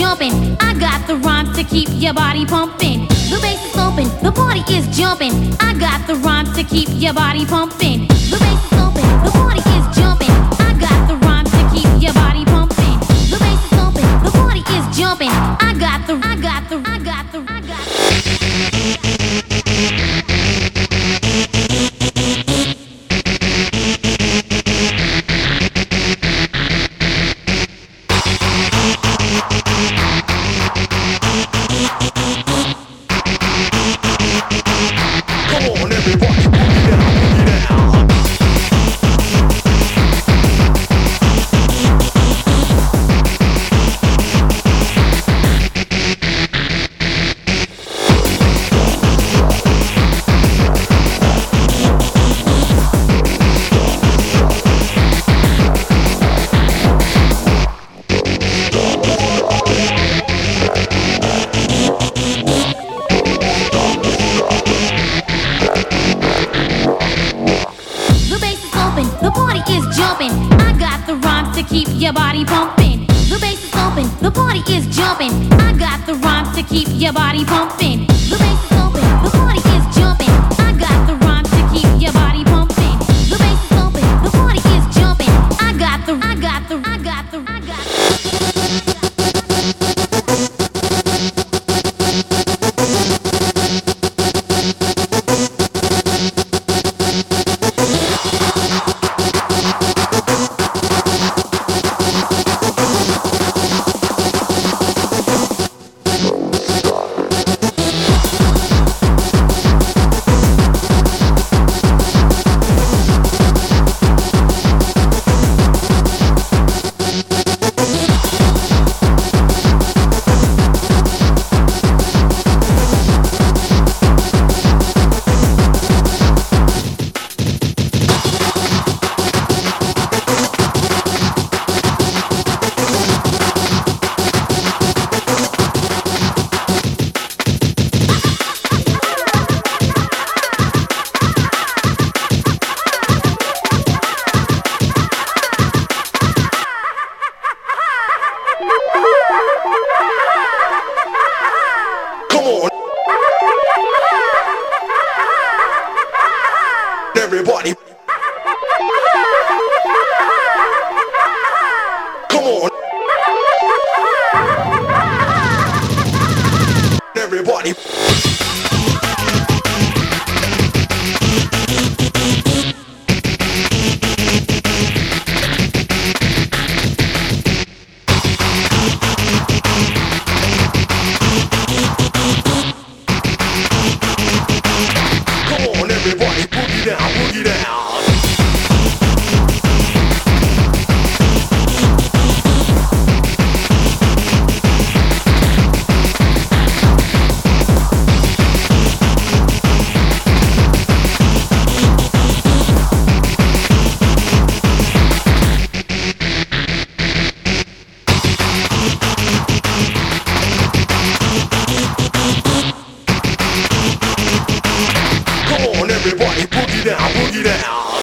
jumping. I got the rhymes to keep your body pumping. The bass is open, the party is jumping. I got the rhymes to keep your body pumping. The party is jumping. I got the rhymes to keep your body pumping. The bass is open, the party is jumping. I got the rhymes to keep your body pumping. On. Everybody.